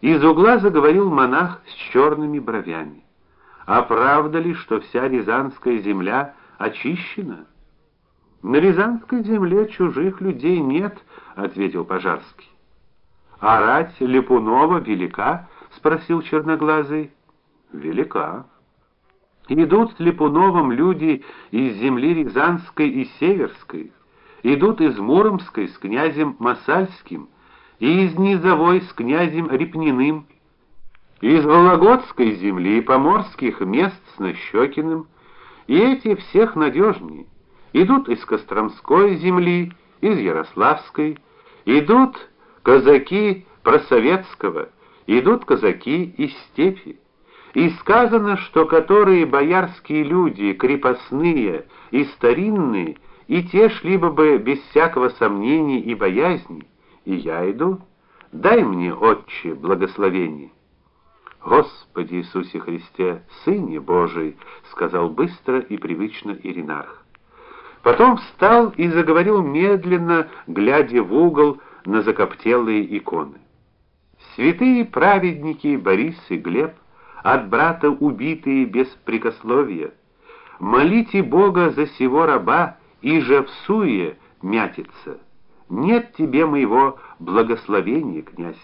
Из угла заговорил монах с черными бровями. А правда ли, что вся рязанская земля очищена? На рязанской земле чужих людей нет, ответил Пожарский. А рать Липунова велика? спросил черноглазый. Велика. Идут с Липуновым люди из земли Рязанской и Северской, идут из Муромской с князем Масальским и из Низовой с князем Репниным, из Вологодской земли и поморских мест с Нащекиным, и эти всех надежнее. Идут из Костромской земли, из Ярославской, идут казаки Просоветского, идут казаки из степи. И сказано, что которые боярские люди, крепостные и старинные, и те шли бы без всякого сомнения и боязни, и я иду. Дай мне, Отче, благословение. Господи Иисусе Христе, Сыне Божий, сказал быстро и привычно Иринарх. Потом встал и заговорил медленно, глядя в угол на закоптелые иконы. Святые праведники Борис и Глеб, от брата убитые без прикословия, молите Бога за сего раба, и же в суе мятится. Нет тебе моего благословения, князь.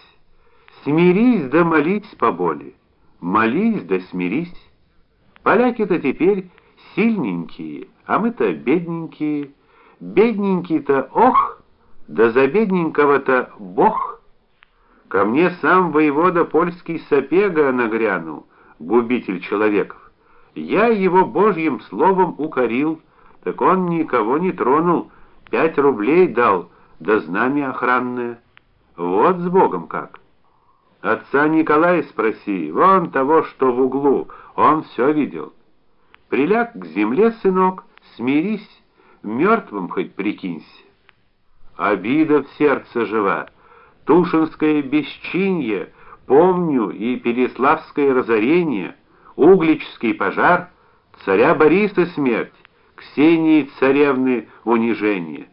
Смирись да молись поболе. Молись да смирись. Поляки-то теперь сильненькие, а мы-то бедненькие. Бедненький-то ох, да за бедненького-то Бог. Ко мне сам воевода польский Сапега нагрянул, губитель человеков. Я его божьим словом укорил, так он никого не тронул, пять рублей дал да знамя охранное. Вот с Богом как. Отца Николая спроси, вон того, что в углу, он все видел. Приляг к земле, сынок, смирись, мертвым хоть прикинься. Обида в сердце жива. Тушинское бесчинье, помню и Переславское разорение, Угличский пожар, царя Бориса смерть, Ксении царевны унижение.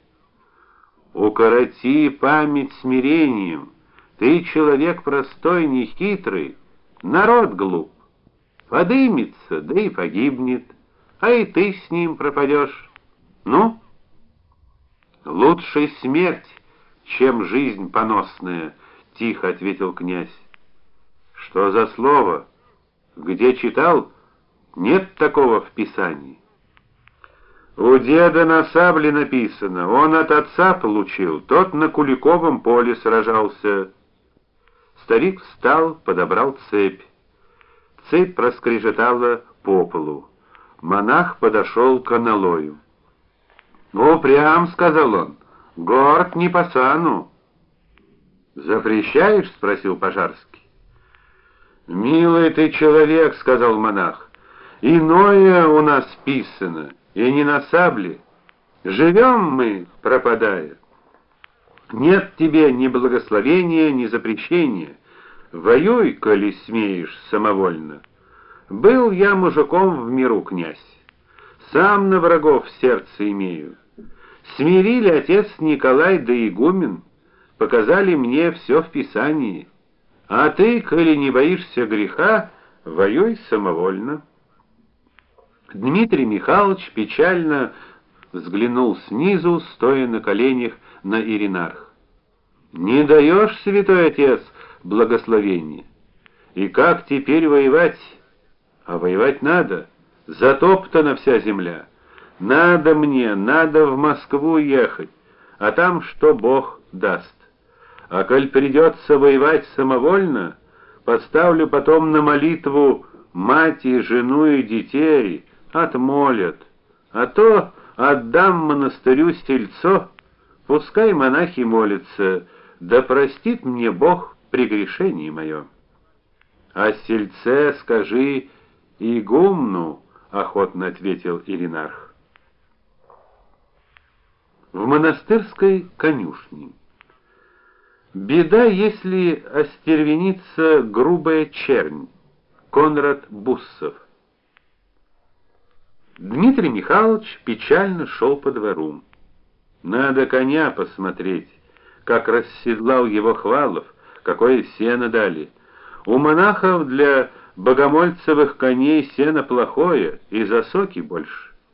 Укороти память смирением. Ты человек простой, не хитрый, народ глуп. Подымется, да и погибнет, а и ты с ним пропадешь. Ну, лучше смерть, чем жизнь поносная, тихо ответил князь. Что за слово? Где читал? Нет такого в Писании. У деда на сабле написано, он от отца получил, тот на Куликовом поле сражался. Старик встал, подобрал цепь. Цепь проскрежетала по полу. Монах подошел к аналою. "Ну прям", сказал он. "Горд не по сану". "Запрещаешь?" спросил Пожарский. "Милый ты человек", сказал монах. "Иное у нас писано" и не на сабле. Живем мы, пропадая. Нет тебе ни благословения, ни запрещения. Воюй, коли смеешь самовольно. Был я мужиком в миру, князь. Сам на врагов сердце имею. Смирили отец Николай да игумен, показали мне все в Писании. А ты, коли не боишься греха, воюй самовольно. Дмитрий Михайлович печально взглянул снизу, стоя на коленях на Иринарх. Не даешь, святой отец, благословения. И как теперь воевать? А воевать надо. Затоптана вся земля. Надо мне, надо в Москву ехать, а там что Бог даст. А коль придется воевать самовольно, поставлю потом на молитву мать и жену и детей отмолят, а то отдам монастырю стельцо, пускай монахи молятся, да простит мне Бог прегрешение мое. А стельце скажи игумну, охотно ответил Иринарх. В монастырской конюшне. Беда, если остервенится грубая чернь. Конрад Буссов Дмитрий Михайлович печально шел по двору. Надо коня посмотреть, как расседлал его Хвалов, какое сено дали. У монахов для богомольцевых коней сено плохое и засоки больше.